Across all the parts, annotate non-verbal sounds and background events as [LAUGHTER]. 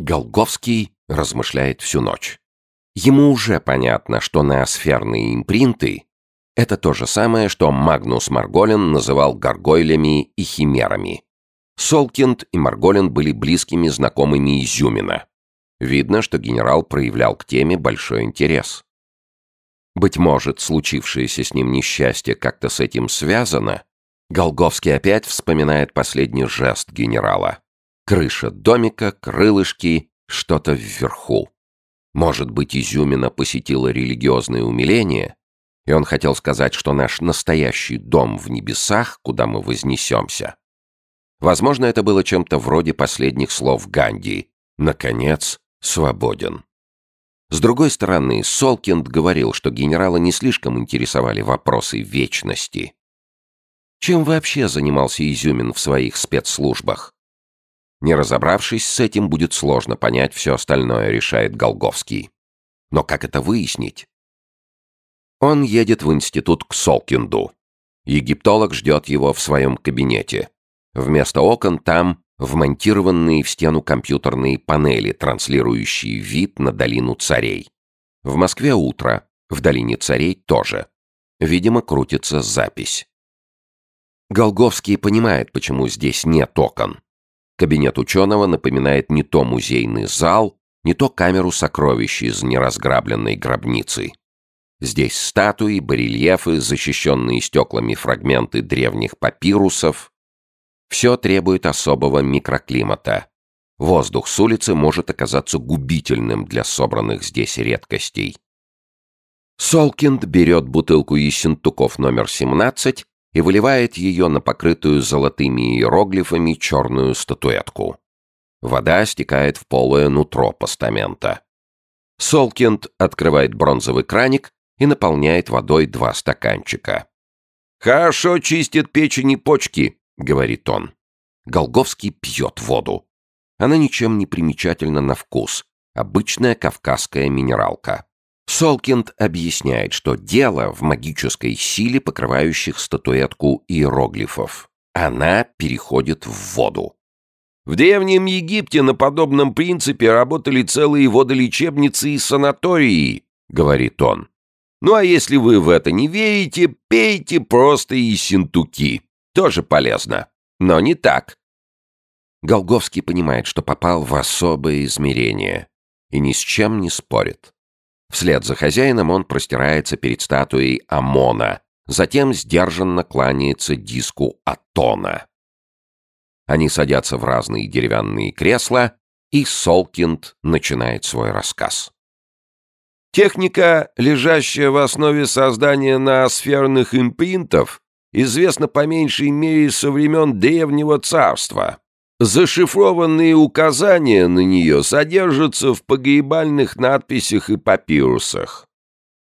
Голговский размышляет всю ночь. Ему уже понятно, что ноосферные импринты — это то же самое, что Магнус Марголин называл гаргойлями и химерами. Солкинд и Марголин были близкими знакомыми Изюмина. Видно, что генерал проявлял к теме большой интерес. Быть может, случившееся с ним несчастье как-то с этим связано? Голговский опять вспоминает последний жест генерала. Крыша домика, крылышки, что-то вверху. Может быть, Изюмина посетила религиозное умиление, и он хотел сказать, что наш настоящий дом в небесах, куда мы вознесемся. Возможно, это было чем-то вроде последних слов Ганди. Наконец, свободен. С другой стороны, Солкинд говорил, что генерала не слишком интересовали вопросы вечности. Чем вообще занимался Изюмин в своих спецслужбах? Не разобравшись с этим, будет сложно понять все остальное, решает Голговский. Но как это выяснить? Он едет в институт к Солкинду. Египтолог ждет его в своем кабинете. Вместо окон там вмонтированные в стену компьютерные панели, транслирующие вид на долину царей. В Москве утро, в долине царей тоже. Видимо, крутится запись. Голговский понимает, почему здесь нет окон. Кабинет ученого напоминает не то музейный зал, не то камеру сокровищ из неразграбленной гробницы. Здесь статуи, барельефы, защищенные стеклами фрагменты древних папирусов. Все требует особого микроклимата. Воздух с улицы может оказаться губительным для собранных здесь редкостей. Солкинд берет бутылку Ессентуков номер 17 и выливает ее на покрытую золотыми иероглифами черную статуэтку. Вода стекает в полое нутро постамента. Солкинд открывает бронзовый краник и наполняет водой два стаканчика. «Хорошо чистит печень и почки», — говорит он. Голговский пьет воду. Она ничем не примечательна на вкус. Обычная кавказская минералка. Солкинд объясняет, что дело в магической силе покрывающих статуэтку иероглифов. Она переходит в воду. В Древнем Египте на подобном принципе работали целые водолечебницы и санатории, говорит он. Ну а если вы в это не верите, пейте просто и синтуки. Тоже полезно. Но не так. Голговский понимает, что попал в особое измерение и ни с чем не спорит. Вслед за хозяином он простирается перед статуей Амона, затем сдержанно кланяется диску Атона. Они садятся в разные деревянные кресла, и Солкинд начинает свой рассказ. Техника, лежащая в основе создания ноосферных импринтов, известна по меньшей мере со времен Древнего Царства. Зашифрованные указания на нее содержатся в погребальных надписях и папирусах.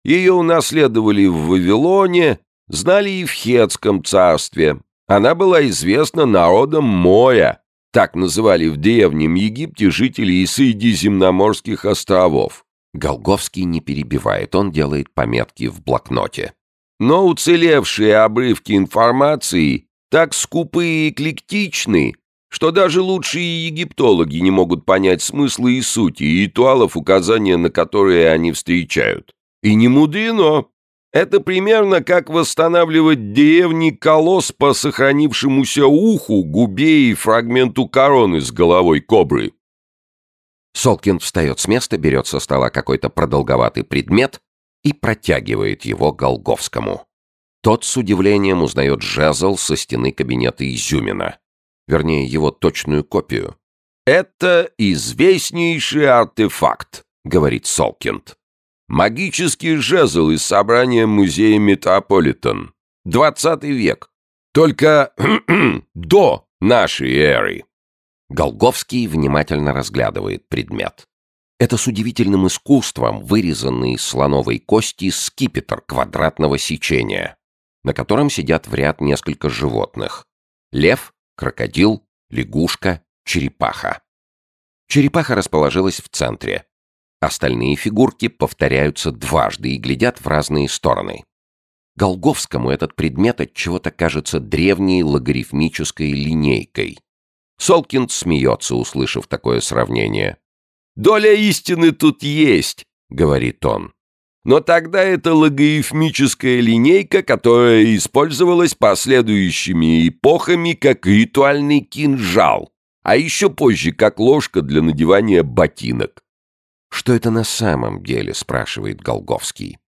Ее унаследовали в Вавилоне, знали и в Хетском царстве. Она была известна народом моря, так называли в Древнем Египте жителей Средиземноморских островов. Голговский не перебивает, он делает пометки в блокноте. Но уцелевшие обрывки информации так скупы и эклектичны, что даже лучшие египтологи не могут понять смысла и сути ритуалов, указания на которые они встречают. И не мудрено. Это примерно как восстанавливать древний колосс по сохранившемуся уху, губе и фрагменту короны с головой кобры. Солкин встает с места, берет со стола какой-то продолговатый предмет и протягивает его Голговскому. Тот с удивлением узнает жезл со стены кабинета Изюмина вернее, его точную копию. «Это известнейший артефакт», — говорит Солкинд. «Магический жезл из собрания музея Метрополитен. Двадцатый век. Только [CLEARS THROAT] до нашей эры». Голговский внимательно разглядывает предмет. Это с удивительным искусством вырезанный из слоновой кости скипетр квадратного сечения, на котором сидят в ряд несколько животных. Лев, крокодил, лягушка, черепаха. Черепаха расположилась в центре. Остальные фигурки повторяются дважды и глядят в разные стороны. Голговскому этот предмет от чего-то кажется древней логарифмической линейкой. Солкин смеется, услышав такое сравнение. «Доля истины тут есть», — говорит он. Но тогда это логоэфмическая линейка, которая использовалась последующими эпохами как ритуальный кинжал, а еще позже как ложка для надевания ботинок. «Что это на самом деле?» — спрашивает Голговский.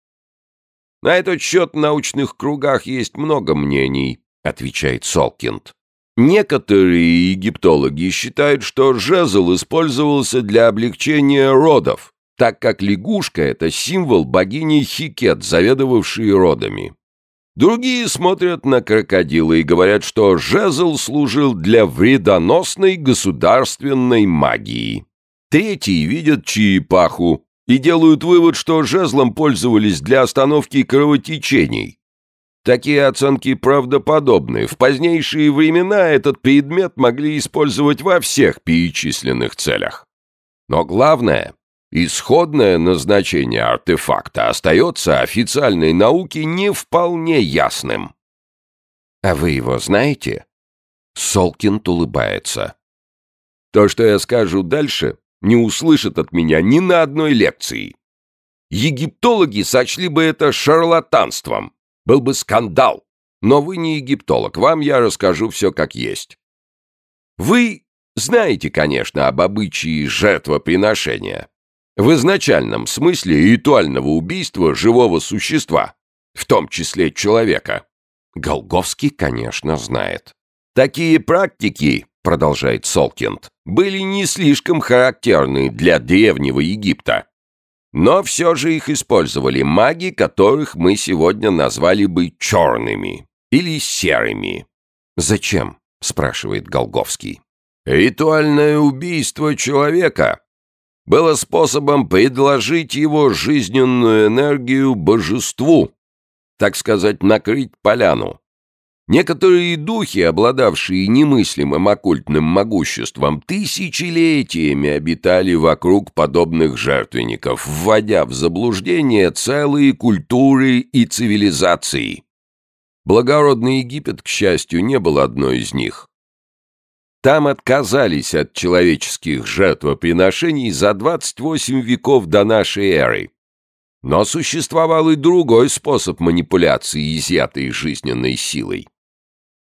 «На этот счет в научных кругах есть много мнений», — отвечает Солкинд. Некоторые египтологи считают, что жезл использовался для облегчения родов, так как лягушка — это символ богини Хикет, заведовавшей родами. Другие смотрят на крокодила и говорят, что жезл служил для вредоносной государственной магии. Третьи видят черепаху и делают вывод, что жезлом пользовались для остановки кровотечений. Такие оценки правдоподобны. В позднейшие времена этот предмет могли использовать во всех перечисленных целях. Но главное, исходное назначение артефакта остается официальной науке не вполне ясным. «А вы его знаете?» Солкин улыбается. «То, что я скажу дальше, не услышат от меня ни на одной лекции. Египтологи сочли бы это шарлатанством. Был бы скандал. Но вы не египтолог, вам я расскажу все как есть. Вы знаете, конечно, об обычае жертвоприношения. В изначальном смысле ритуального убийства живого существа, в том числе человека. Голговский, конечно, знает. Такие практики продолжает Солкинд, были не слишком характерны для древнего Египта. Но все же их использовали маги, которых мы сегодня назвали бы черными или серыми. «Зачем?» — спрашивает Голговский. «Ритуальное убийство человека было способом предложить его жизненную энергию божеству, так сказать, накрыть поляну. Некоторые духи, обладавшие немыслимым оккультным могуществом, тысячелетиями обитали вокруг подобных жертвенников, вводя в заблуждение целые культуры и цивилизации. Благородный Египет, к счастью, не был одной из них. Там отказались от человеческих жертвоприношений за 28 веков до нашей эры. Но существовал и другой способ манипуляции изъятой жизненной силой.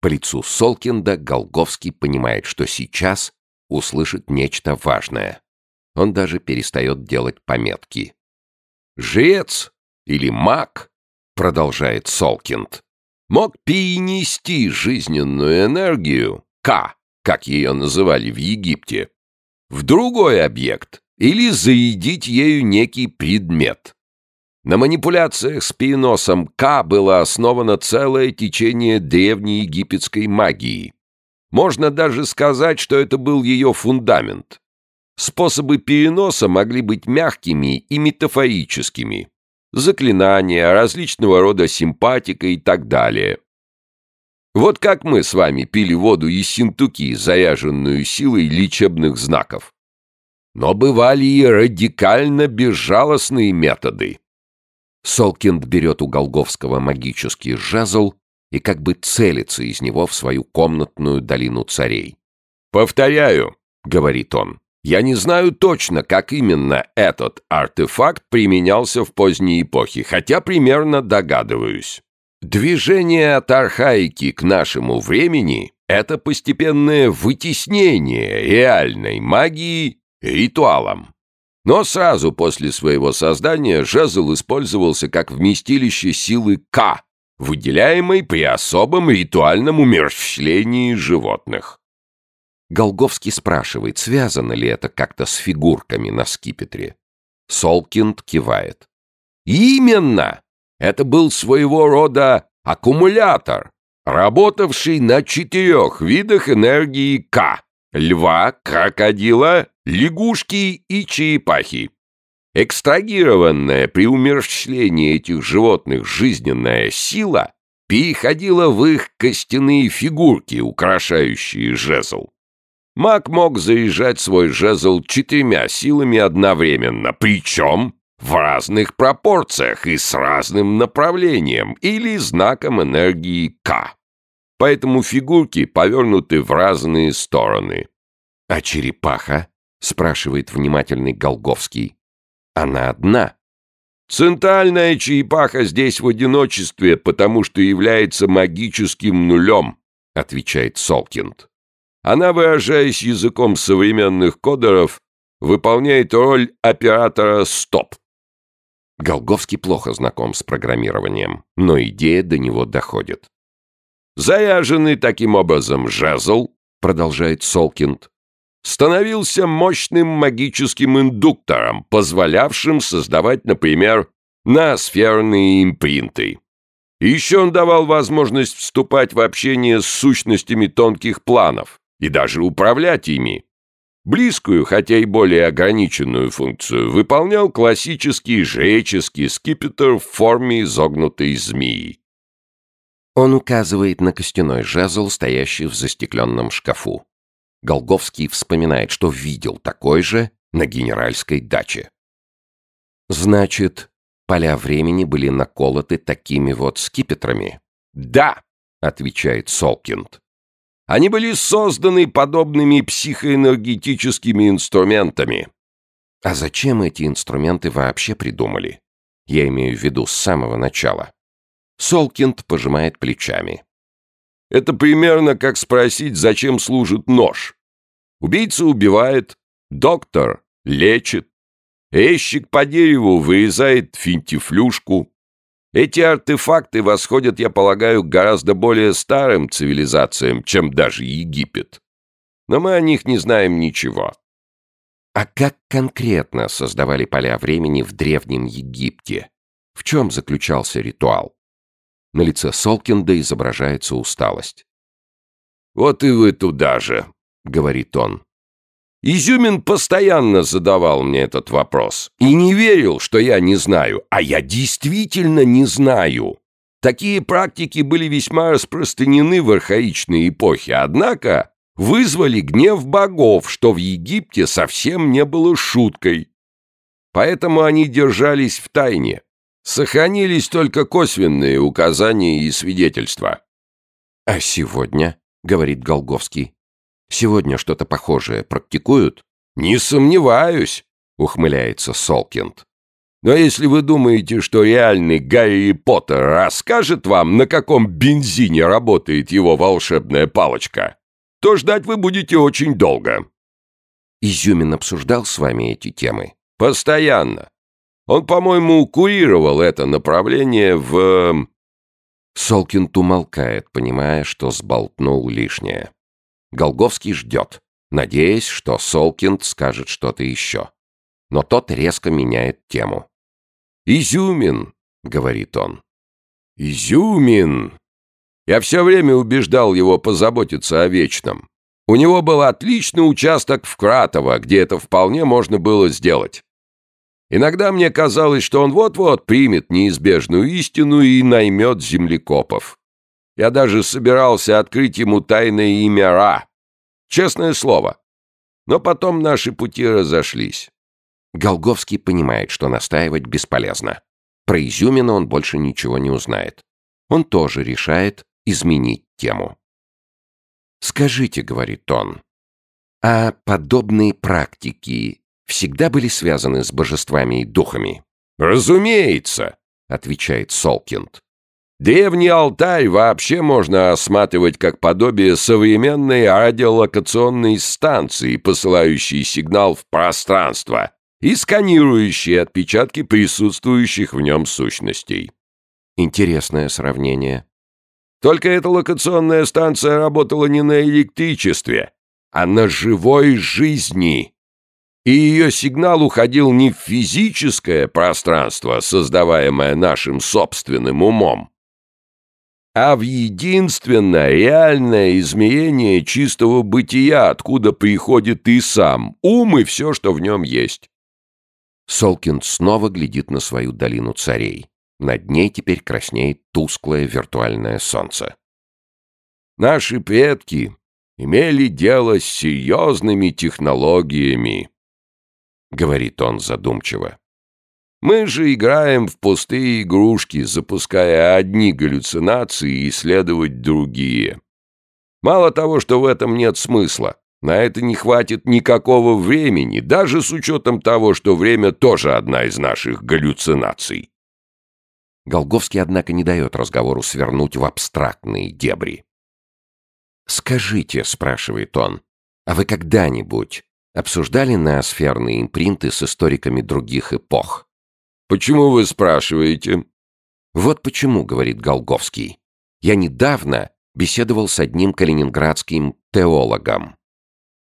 По лицу Солкинда Голговский понимает, что сейчас услышит нечто важное. Он даже перестает делать пометки. «Жрец или маг», — продолжает Солкинд, мог перенести жизненную энергию, К, как ее называли в Египте, в другой объект или заедить ею некий предмет. На манипуляциях с переносом К было основано целое течение древней египетской магии. Можно даже сказать, что это был ее фундамент. Способы переноса могли быть мягкими и метафорическими. Заклинания, различного рода симпатика и так далее. Вот как мы с вами пили воду из синтуки, заряженную силой лечебных знаков. Но бывали и радикально безжалостные методы. Солкинд берет у Голговского магический жезл и как бы целится из него в свою комнатную долину царей. «Повторяю», — говорит он, — «я не знаю точно, как именно этот артефакт применялся в поздней эпохе, хотя примерно догадываюсь. Движение от архаики к нашему времени — это постепенное вытеснение реальной магии ритуалом. Но сразу после своего создания жезл использовался как вместилище силы К, выделяемой при особом ритуальном умерщвлении животных. Голговский спрашивает, связано ли это как-то с фигурками на скипетре. Солкинд кивает. «Именно! Это был своего рода аккумулятор, работавший на четырех видах энергии К — льва, крокодила, лягушки и черепахи. Экстрагированная при умерщвлении этих животных жизненная сила переходила в их костяные фигурки, украшающие жезл. Маг мог заряжать свой жезл четырьмя силами одновременно, причем в разных пропорциях и с разным направлением или знаком энергии К. Поэтому фигурки повернуты в разные стороны. А черепаха? спрашивает внимательный Голговский. Она одна. Центральная черепаха здесь в одиночестве, потому что является магическим нулем, отвечает Солкинд. Она, выражаясь языком современных кодеров, выполняет роль оператора «стоп». Голговский плохо знаком с программированием, но идея до него доходит. Заряженный таким образом жезл, продолжает Солкинд, становился мощным магическим индуктором, позволявшим создавать, например, ноосферные импринты. еще он давал возможность вступать в общение с сущностями тонких планов и даже управлять ими. Близкую, хотя и более ограниченную функцию выполнял классический жреческий скипетр в форме изогнутой змеи. Он указывает на костяной жезл, стоящий в застекленном шкафу. Голговский вспоминает, что видел такой же на генеральской даче. Значит, поля времени были наколоты такими вот скипетрами? Да, отвечает Солкинд. Они были созданы подобными психоэнергетическими инструментами. А зачем эти инструменты вообще придумали? Я имею в виду с самого начала. Солкинд пожимает плечами. Это примерно как спросить, зачем служит нож. Убийца убивает, доктор лечит, резчик по дереву вырезает финтифлюшку. Эти артефакты восходят, я полагаю, к гораздо более старым цивилизациям, чем даже Египет. Но мы о них не знаем ничего. А как конкретно создавали поля времени в Древнем Египте? В чем заключался ритуал? На лице Солкинда изображается усталость. «Вот и вы туда же», — говорит он. Изюмин постоянно задавал мне этот вопрос и не верил, что я не знаю, а я действительно не знаю. Такие практики были весьма распространены в архаичной эпохе, однако вызвали гнев богов, что в Египте совсем не было шуткой. Поэтому они держались в тайне. Сохранились только косвенные указания и свидетельства. «А сегодня?» — говорит Голговский. «Сегодня что-то похожее практикуют?» «Не сомневаюсь», — ухмыляется Солкинд. «Но если вы думаете, что реальный Гарри Поттер расскажет вам, на каком бензине работает его волшебная палочка, то ждать вы будете очень долго». Изюмин обсуждал с вами эти темы? «Постоянно. Он, по-моему, курировал это направление в...» Солкин умолкает, понимая, что сболтнул лишнее. Голговский ждет, надеясь, что Солкинд скажет что-то еще. Но тот резко меняет тему. «Изюмин», — говорит он. «Изюмин!» Я все время убеждал его позаботиться о вечном. У него был отличный участок в Кратово, где это вполне можно было сделать. Иногда мне казалось, что он вот-вот примет неизбежную истину и наймет землекопов. Я даже собирался открыть ему тайное имя Ра. Честное слово. Но потом наши пути разошлись. Голговский понимает, что настаивать бесполезно. Про Изюмина он больше ничего не узнает. Он тоже решает изменить тему. «Скажите», — говорит он, — «а подобные практики всегда были связаны с божествами и духами? «Разумеется», — отвечает Солкинд. «Древний алтарь вообще можно осматривать как подобие современной радиолокационной станции, посылающей сигнал в пространство и сканирующей отпечатки присутствующих в нем сущностей». Интересное сравнение. Только эта локационная станция работала не на электричестве, а на живой жизни и ее сигнал уходил не в физическое пространство, создаваемое нашим собственным умом, а в единственное реальное измерение чистого бытия, откуда приходит и сам ум и все, что в нем есть. Солкин снова глядит на свою долину царей. Над ней теперь краснеет тусклое виртуальное солнце. Наши предки имели дело с серьезными технологиями, — говорит он задумчиво. «Мы же играем в пустые игрушки, запуская одни галлюцинации и исследовать другие. Мало того, что в этом нет смысла, На это не хватит никакого времени, даже с учетом того, что время тоже одна из наших галлюцинаций. Голговский, однако, не дает разговору свернуть в абстрактные дебри. «Скажите», — спрашивает он, — «а вы когда-нибудь обсуждали ноосферные импринты с историками других эпох?» «Почему вы спрашиваете?» «Вот почему», — говорит Голговский. «Я недавно беседовал с одним калининградским теологом,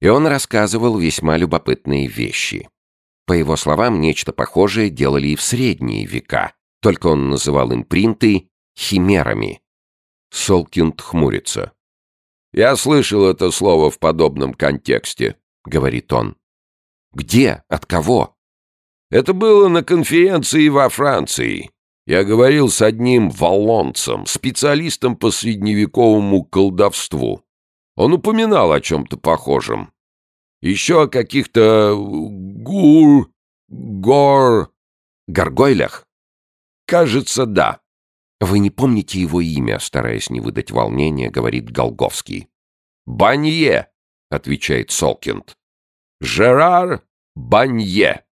и он рассказывал весьма любопытные вещи. По его словам, нечто похожее делали и в средние века, только он называл импринты химерами. Солкинд хмурится. «Я слышал это слово в подобном контексте», — говорит он. «Где? От кого?» «Это было на конференции во Франции. Я говорил с одним валлонцем, специалистом по средневековому колдовству. Он упоминал о чем-то похожем. Еще о каких-то гур... гор... Горгойлях? Кажется, да. Вы не помните его имя, стараясь не выдать волнения, говорит Голговский. Банье, отвечает Солкинд. Жерар Банье.